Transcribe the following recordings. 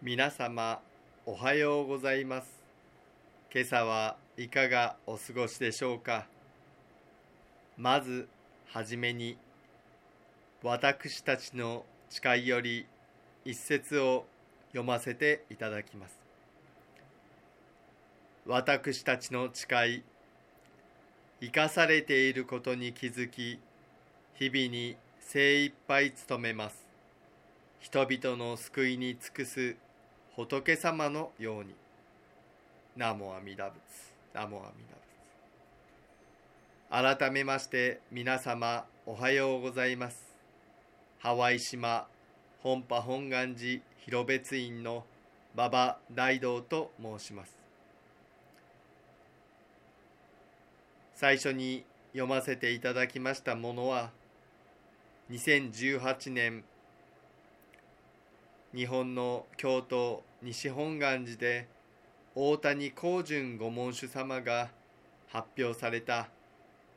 皆様おはようございます。今朝はいかがお過ごしでしょうか。まずはじめに私たちの誓いより一節を読ませていただきます。私たちの誓い生かされていることに気づき日々に精一杯努めます。人々の救いに尽くす仏様のように。ナモ阿弥陀仏。ナモ阿弥陀仏。改めまして皆様おはようございます。ハワイ島本波本願寺広別院の馬場大道と申します。最初に読ませていただきましたものは2018年日本の京都西本願寺で大谷光純御門主様が発表された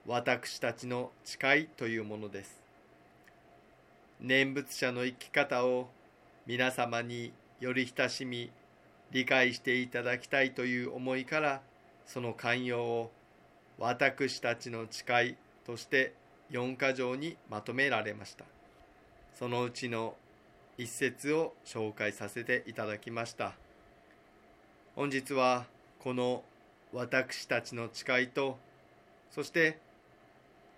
私たちの誓いというものです。念仏者の生き方を皆様により親しみ理解していただきたいという思いからその寛容を私たちの誓いとして4か条にまとめられました。そのうちの一節を紹介させていただきました。本日はこの私たちの誓いとそして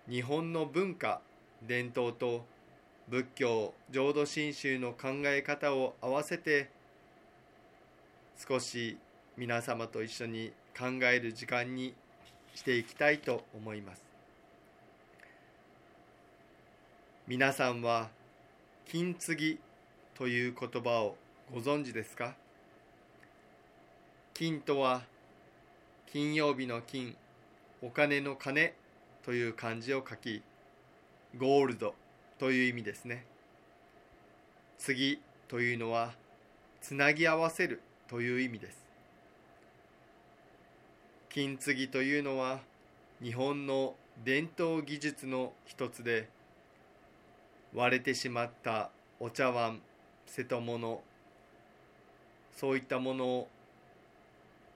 日本の文化伝統と仏教浄土真宗の考え方を合わせて少し皆様と一緒に考える時間にしていきたいと思います。皆さんは金継ぎという言葉をご存知ですか？金とは金曜日の金、お金の金という漢字を書き、ゴールドという意味ですね。次というのは、つなぎ合わせるという意味です。金継ぎというのは、日本の伝統技術の一つで、割れてしまったお茶碗、瀬戸物そういったものを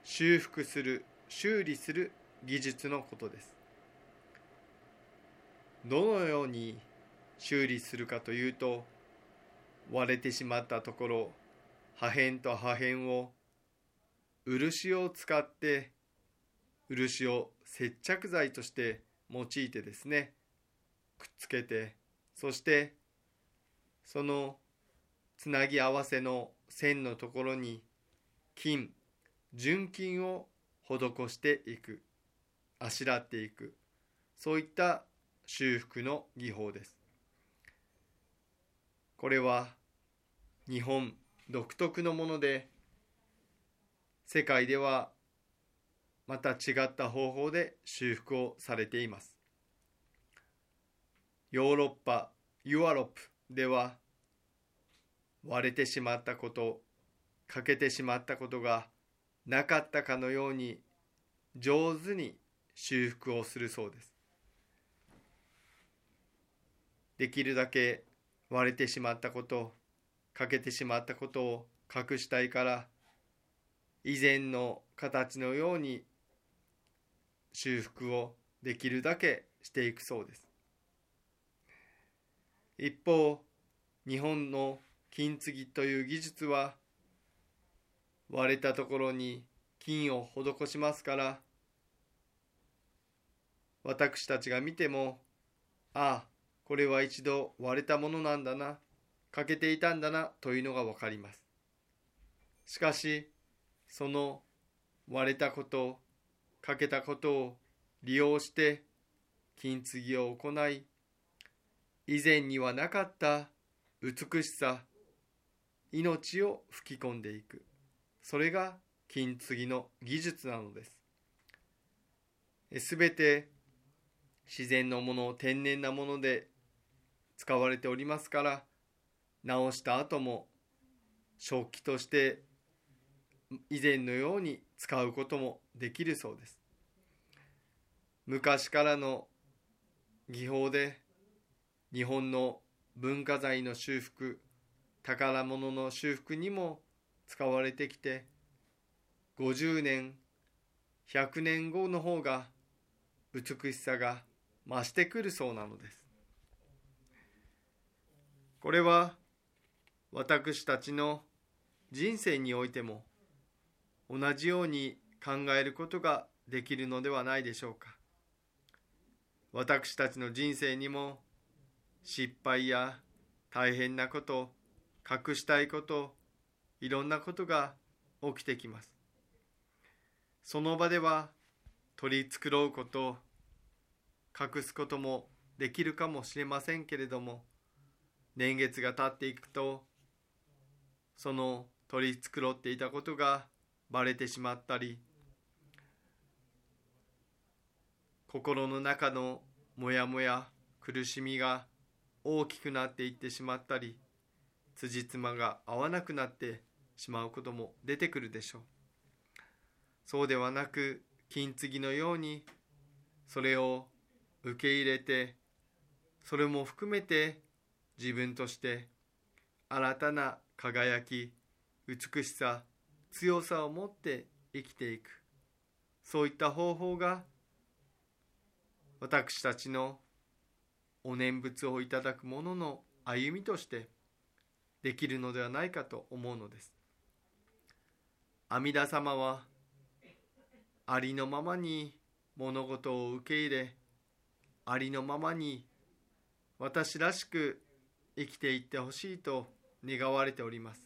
修復する修理する技術のことです。どのように修理するかというと割れてしまったところ破片と破片を漆を使って漆を接着剤として用いてですねくっつけてそしてそのつなぎ合わせの線のところに金純金を施していくあしらっていく。そういった修復の技法です。これは日本独特のもので世界ではまた違った方法で修復をされています。ヨーロッパユアロップでは割れてしまったこと欠けてしまったことがなかったかのように上手に修復をするそうです。できるだけ割れてしまったこと欠けてしまったことを隠したいから以前の形のように修復をできるだけしていくそうです。一方日本の金継ぎという技術は割れたところに金を施しますから私たちが見てもああこれは一度割れたものなんだな欠けていたんだなというのが分かります。しかしその割れたこと欠けたことを利用して金継ぎを行い以前にはなかった美しさ命を吹き込んでいく。それが金継ぎの技術なのです。すべて自然のもの天然なもので使われておりますから直した後も食器として以前のように使うこともできるそうです。昔からの技法で日本の文化財の修復宝物の修復にも使われてきて50年100年後の方が美しさが増してくるそうなのです。これは私たちの人生においても同じように考えることができるのではないでしょうか。私たちの人生にも失敗や大変なこと隠したいこといろんなことが起きてきます。その場では取り繕うこと隠すこともできるかもしれませんけれども年月が経っていくとその取り繕っていたことがばれてしまったり心の中のモヤモヤ苦しみが大きくなっていってしまったり辻褄が合わなくなってしまうことも出てくるでしょう。そうではなく金継ぎのようにそれを受け入れてそれも含めて自分として新たな輝き美しさ強さを持って生きていく。そういった方法が私たちのお念仏をいただく者の歩みとしてできるのではないかと思うのです。阿弥陀様はありのままに物事を受け入れありのままに私らしく生きていってほしいと願われております。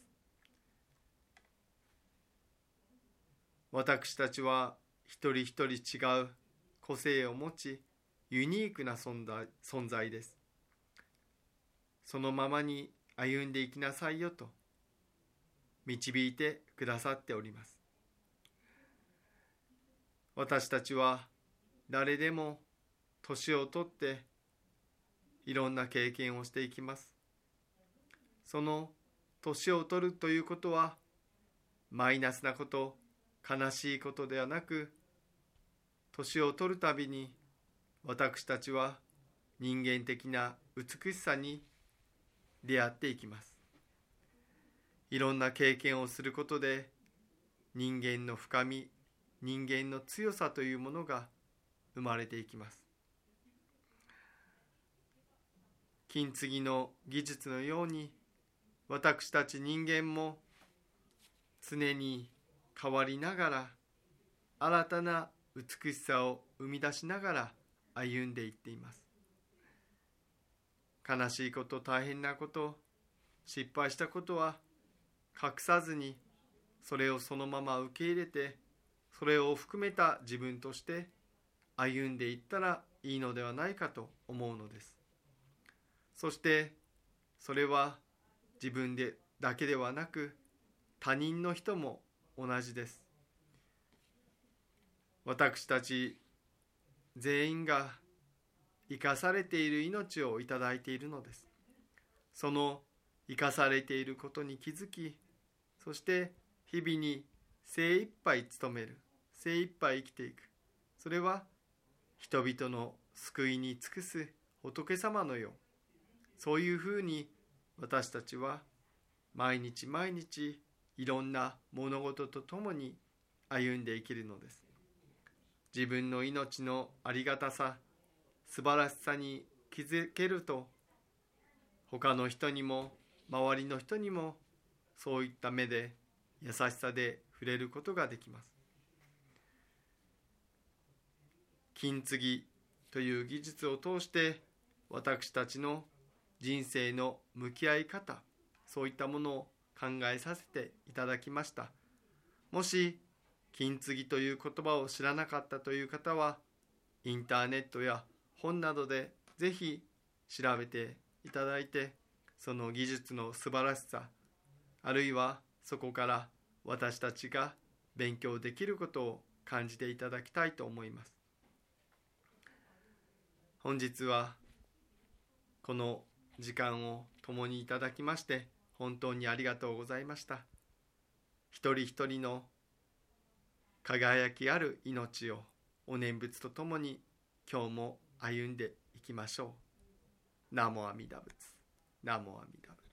私たちは一人一人違う個性を持ちユニークな存在存在です。そのままに歩んでいきなさいよと導いてくださっております。私たちは誰でも年をとっていろんな経験をしていきます。その年を取るということはマイナスなこと悲しいことではなく年を取るたびに私たちは人間的な美しさに出会っていきます。いろんな経験をすることで人間の深み人間の強さというものが生まれていきます。金継ぎの技術のように私たち人間も常に変わりながら新たな美しさを生み出しながら歩んでいっています。悲しいこと大変なこと失敗したことは隠さずにそれをそのまま受け入れてそれを含めた自分として歩んでいったらいいのではないかと思うのです。そしてそれは自分でだけではなく他人の人も同じです。私たち全員が生かされている命をいただいているのです。その生かされていることに気づきそして日々に精一杯努める。精一杯生きていく。それは人々の救いに尽くす仏様のよう。そういうふうに私たちは毎日毎日いろんな物事とともに歩んで生きるのです。自分の命のありがたさ素晴らしさに気づけると他の人にも周りの人にもそういった目で優しさで触れることができます。金継ぎという技術を通して私たちの人生の向き合い方そういったものを考えさせていただきました。もし金継ぎという言葉を知らなかったという方はインターネットや本などでぜひ調べていただいてその技術の素晴らしさあるいはそこから私たちが勉強できることを感じていただきたいと思います。本日はこの時間を共にいただきまして本当にありがとうございました。一人一人の輝きある命をお念仏とともに今日も歩んでいきましょう。ナモアミダ仏。ナモアミダ仏。